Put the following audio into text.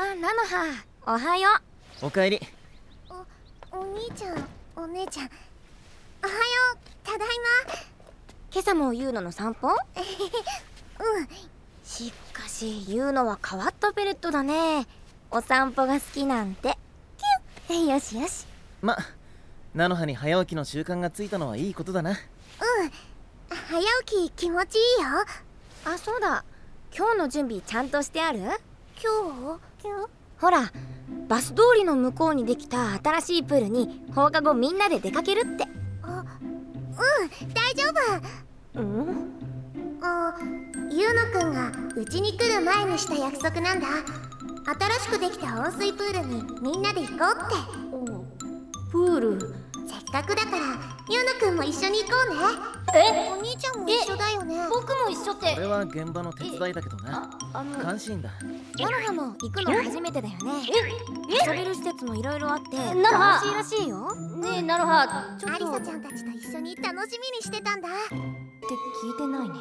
あ菜の葉おはよおかえり。お兄ちゃんお姉ちゃん。おはようただいま。う今朝もユーノの散歩？うん。しかしユーノは変わったペレットだね。お散歩が好きなんて。キュッ。よしよし。ま菜の葉に早起きの習慣がついたのはいいことだな。早起き気持ちいいよ。あそうだ。今日の準備ちゃんとしてある？今日？今日？ほらバス通りの向こうにできた新しいプールに放課後みんなで出かけるって。あうん大丈夫。うん？あゆうのくんがうちに来る前にした約束なんだ。新しくできた温水プールにみんなで行こうって。プール？せっかくだからゆうのくんも一緒に行こうね。え？お兄ちゃんも一緒だも一緒って。これは現場の手伝いだけどな。あの監視員だ。菜の葉も行くの初めてだよね。遊べる施設もいろいろあって楽しいらしいよ。ねえなのはちょっと。アリサちゃんたちと一緒に楽しみにしてたんだ。って聞いてないね